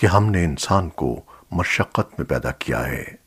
کہ ہم نے انسان کو مشقت میں پیدا کیا ہے۔